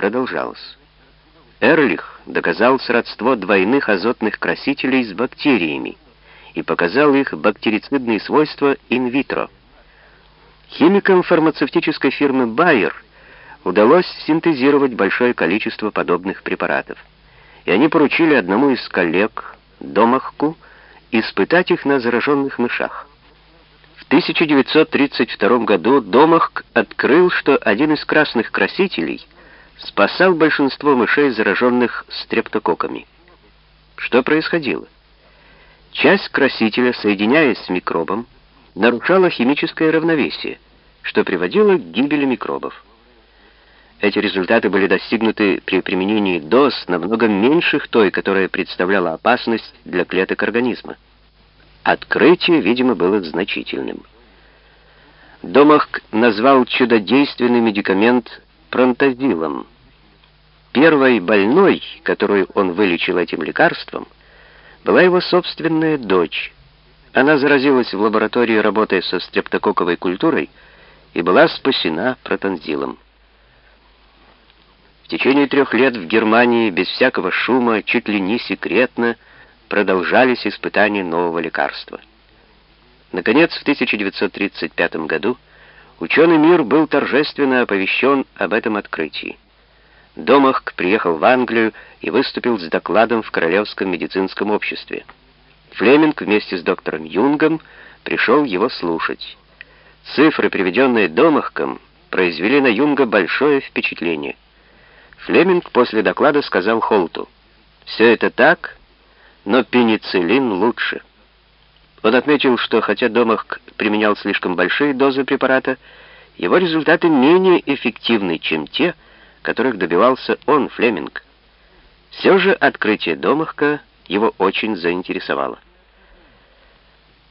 продолжалось. Эрлих доказал сродство двойных азотных красителей с бактериями и показал их бактерицидные свойства инвитро. Химикам фармацевтической фирмы Bayer удалось синтезировать большое количество подобных препаратов, и они поручили одному из коллег, Домахку, испытать их на зараженных мышах. В 1932 году Домахк открыл, что один из красных красителей спасал большинство мышей, зараженных стрептококками. Что происходило? Часть красителя, соединяясь с микробом, нарушала химическое равновесие, что приводило к гибели микробов. Эти результаты были достигнуты при применении доз намного меньших той, которая представляла опасность для клеток организма. Открытие, видимо, было значительным. Домах назвал чудодейственный медикамент пронтозилом. Первой больной, которую он вылечил этим лекарством, была его собственная дочь. Она заразилась в лаборатории, работая со стрептококковой культурой, и была спасена протонзилом. В течение трех лет в Германии без всякого шума, чуть ли не секретно, продолжались испытания нового лекарства. Наконец, в 1935 году ученый мир был торжественно оповещен об этом открытии. Домахк приехал в Англию и выступил с докладом в Королевском медицинском обществе. Флеминг вместе с доктором Юнгом пришел его слушать. Цифры, приведенные Домахком, произвели на Юнга большое впечатление. Флеминг после доклада сказал Холту, «Все это так, но пенициллин лучше». Он отметил, что хотя Домахк применял слишком большие дозы препарата, его результаты менее эффективны, чем те, которых добивался он, Флеминг. Все же открытие Домахка его очень заинтересовало.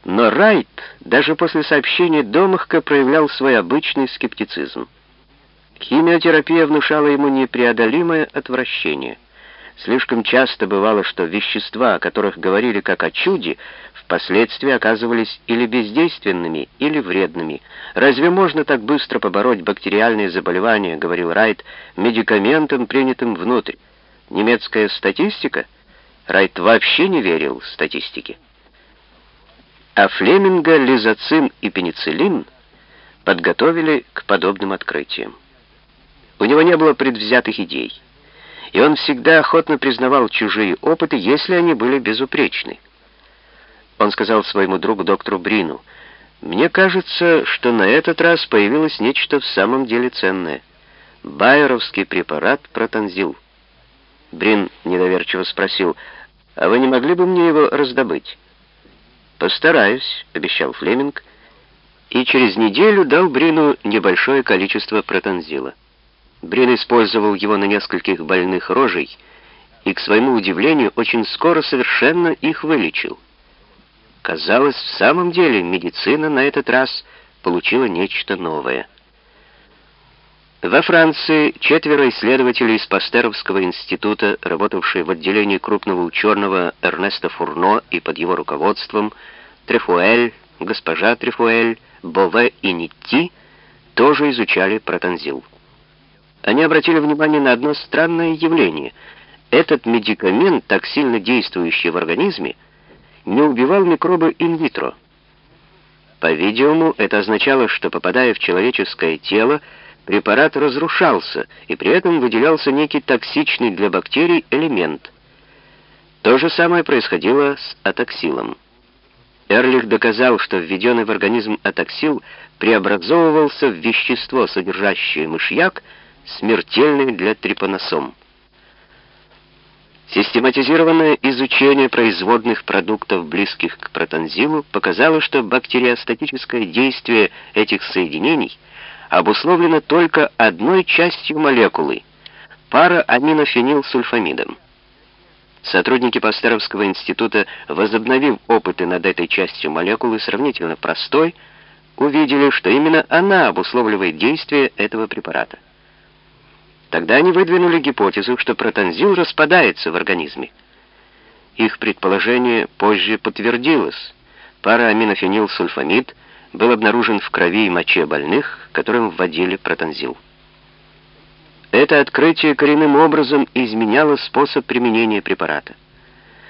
Но Райт даже после сообщения Домахка проявлял свой обычный скептицизм. Химиотерапия внушала ему непреодолимое отвращение. Слишком часто бывало, что вещества, о которых говорили как о чуде, впоследствии оказывались или бездейственными, или вредными. «Разве можно так быстро побороть бактериальные заболевания?» — говорил Райт, — «медикаментом, принятым внутрь. Немецкая статистика?» Райт вообще не верил статистике. А Флеминга лизоцин и пенициллин подготовили к подобным открытиям. У него не было предвзятых идей, и он всегда охотно признавал чужие опыты, если они были безупречны. Он сказал своему другу доктору Брину, «Мне кажется, что на этот раз появилось нечто в самом деле ценное. Байеровский препарат протонзил». Брин недоверчиво спросил, «А вы не могли бы мне его раздобыть?» «Постараюсь», — обещал Флеминг, и через неделю дал Брину небольшое количество протонзила. Брин использовал его на нескольких больных рожей и, к своему удивлению, очень скоро совершенно их вылечил. Казалось, в самом деле медицина на этот раз получила нечто новое. Во Франции четверо исследователей из Пастеровского института, работавшие в отделении крупного ученого Эрнеста Фурно и под его руководством, Трефуэль, госпожа Трефуэль, Бове и Нитти, тоже изучали протонзил. Они обратили внимание на одно странное явление. Этот медикамент, так сильно действующий в организме, не убивал микробы инвитро. По-видимому, это означало, что, попадая в человеческое тело, препарат разрушался, и при этом выделялся некий токсичный для бактерий элемент. То же самое происходило с атоксилом. Эрлих доказал, что введенный в организм атоксил преобразовывался в вещество, содержащее мышьяк, смертельное для трипаносом. Систематизированное изучение производных продуктов, близких к протонзилу, показало, что бактериостатическое действие этих соединений обусловлено только одной частью молекулы – парааминофенилсульфамидом. Сотрудники Пастеровского института, возобновив опыты над этой частью молекулы сравнительно простой, увидели, что именно она обусловливает действие этого препарата. Тогда они выдвинули гипотезу, что протонзил распадается в организме. Их предположение позже подтвердилось. Парааминофенилсульфамид был обнаружен в крови и моче больных, которым вводили протонзил. Это открытие коренным образом изменяло способ применения препарата.